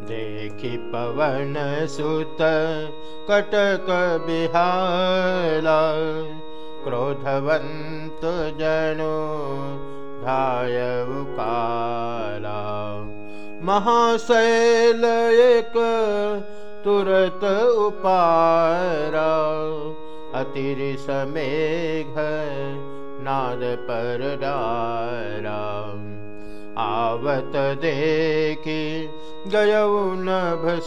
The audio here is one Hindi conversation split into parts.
देखि पवन सुत कटक बिहाला क्रोधवंत जनो धायव काला महाशैल एक तुरत उपारा अतिरिस मेघ नाद पर डारा। आवत देखी गयऊ नभ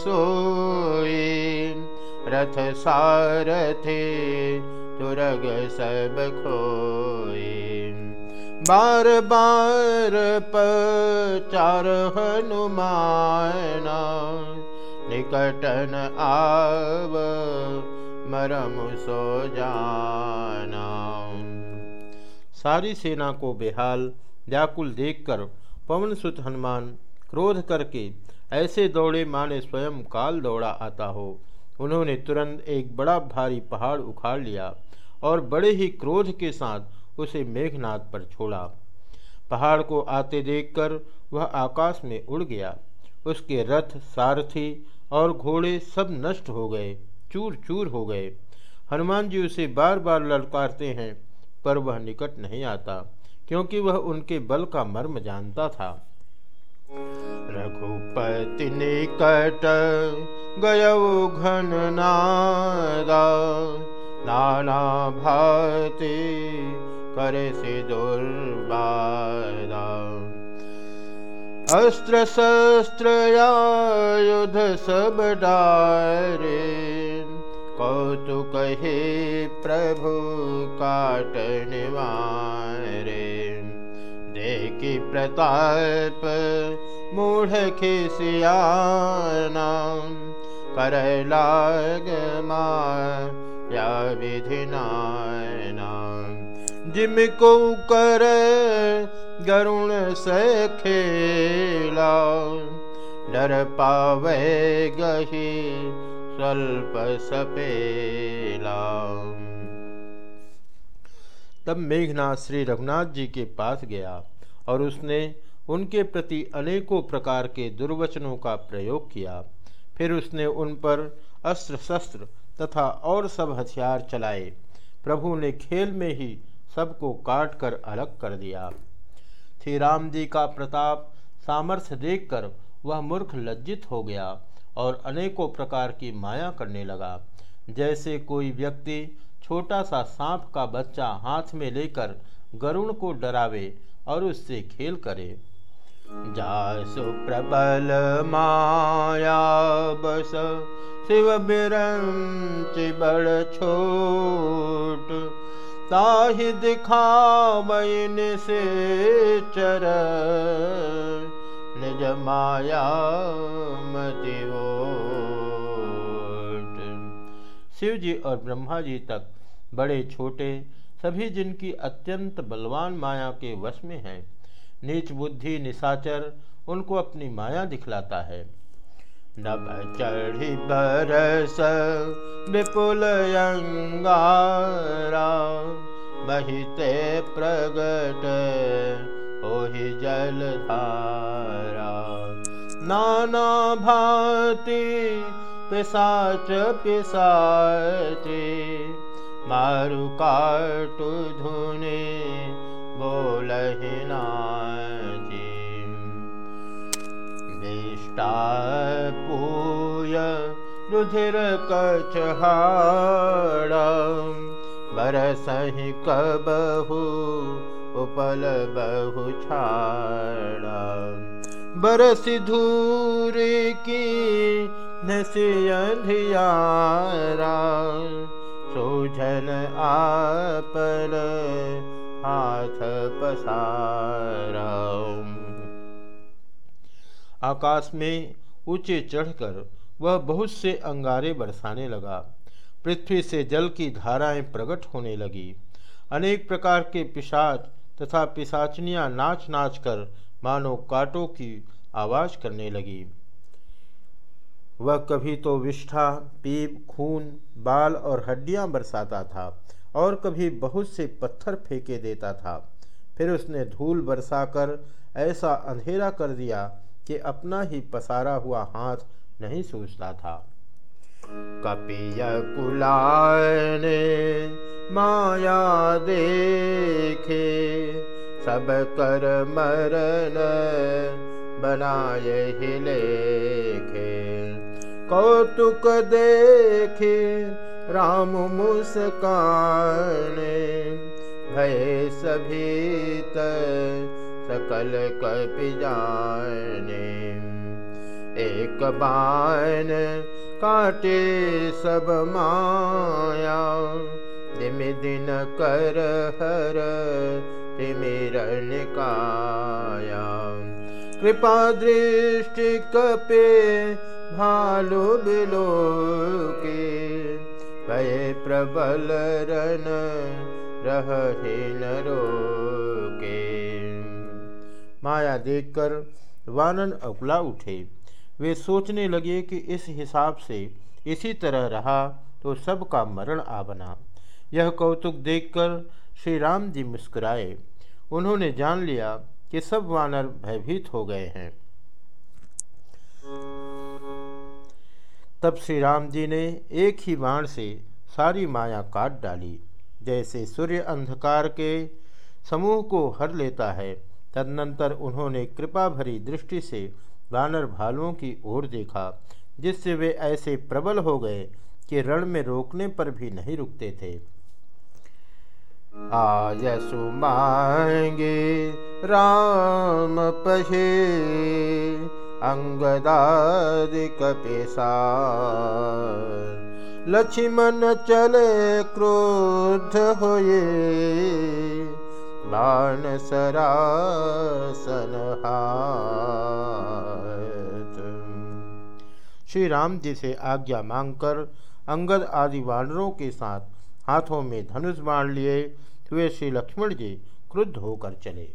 रथ सारथे तुरग सब खोई। बार बार पचार हनुमाना, निकटन आव मरम सो जाना। सारी सेना को बेहाल, व्याकुल देखकर पवन सुत हनुमान क्रोध करके ऐसे दौड़े माने स्वयं काल दौड़ा आता हो। उन्होंने तुरंत एक बड़ा भारी पहाड़ उखाड़ लिया और बड़े ही क्रोध के साथ उसे मेघनाथ पर छोड़ा। पहाड़ को आते देखकर वह आकाश में उड़ गया। उसके रथ सारथी और घोड़े सब नष्ट हो गए चूर चूर हो गए। हनुमान जी उसे बार बार ललकारते हैं, पर वह निकट नहीं आता, क्योंकि वह उनके बल का मर्म जानता था। रघुपति निकट गय घन नादा नाना भाति करे से दुर्बादा। अस्त्र शस्त्र युद्ध सब डारे कौतुक हे प्रभु काट निवारे देखी प्रताप, मूढ़ खिसियाना, कर लाग या विधि जिम को कर गरुण से खेला, डर पावे गही स्वल्प सपेला। तब मेघनाथ श्री रघुनाथ जी के पास गया। और उसने उनके प्रति अनेकों प्रकार के दुर्वचनों का प्रयोग किया। फिर उसने उन पर अस्त्र शस्त्र तथा और सब हथियार चलाए। प्रभु ने खेल में ही सबको काट कर अलग कर दिया। श्री राम जी का प्रताप सामर्थ्य देखकर वह मूर्ख लज्जित हो गया और अनेकों प्रकार की माया करने लगा। जैसे कोई व्यक्ति छोटा सा सांप का बच्चा हाथ में लेकर गरुण को डरावे और उससे खेल करे। जासु प्रबल माया बस, शिव बिरंच बड़ छोट। ताहि दिखावन से चर निज माया शिव जी और ब्रह्मा जी तक बड़े छोटे सभी जिनकी अत्यंत बलवान माया के वश में हैं, नीच बुद्धि निशाचर उनको अपनी माया दिखलाता है। नभ चढ़ी बरस विपुल अंगारा, बहिते प्रगट ओहि जलधारा नाना भांति पिसाच पिसाचे माटु धुनी बोलहि नास्ता पूयुरक वर सहि कबहु उपलबहुछ बरसि धूरकी की सि धियारा सोझन आपल हाथ पसारा आकाश में ऊँचे चढ़कर वह बहुत से अंगारे बरसाने लगा। पृथ्वी से जल की धाराएँ प्रकट होने लगी। अनेक प्रकार के पिशाच तथा पिशाचनियाँ नाच नाच कर मानो कांटों की आवाज़ करने लगी। वह कभी तो विष्ठा, पीप, खून, बाल और हड्डियाँ बरसाता था और कभी बहुत से पत्थर फेंके देता था। फिर उसने धूल बरसाकर ऐसा अंधेरा कर दिया कि अपना ही पसारा हुआ हाथ नहीं सूझता था। कपिय कुलाने माया देखे, सब कर मरन बनाए ही लेखे। कौतुक देखे राम मुस्काने। भय सभी सकल कप जाने। एक बान काटे सब माया। दिम दिन कर हर तिमिरन काया। कृपा दृष्टि कपे भालु बिलो के भय प्रबल रन रहे के माया देखकर वानन अकुला उठे। वे सोचने लगे कि इस हिसाब से इसी तरह रहा तो सबका मरण आ बना। यह कौतुक देखकर श्री राम जी मुस्कुराए। उन्होंने जान लिया कि सब वानर भयभीत हो गए हैं। तब श्री राम जी ने एक ही बाण से सारी माया काट डाली। जैसे सूर्य अंधकार के समूह को हर लेता है, तदनंतर उन्होंने कृपा भरी दृष्टि से वानर भालुओं की ओर देखा, जिससे वे ऐसे प्रबल हो गए कि रण में रोकने पर भी नहीं रुकते थे। आज मांगे राम पहे अंगदादि कपिसा लक्ष्मण चले क्रोध होए बाण सरासन श्री राम जी से आज्ञा मांगकर अंगद आदि वानरों के साथ हाथों में धनुष बाण लिए हुए श्री लक्ष्मण जी क्रुद्ध होकर चले।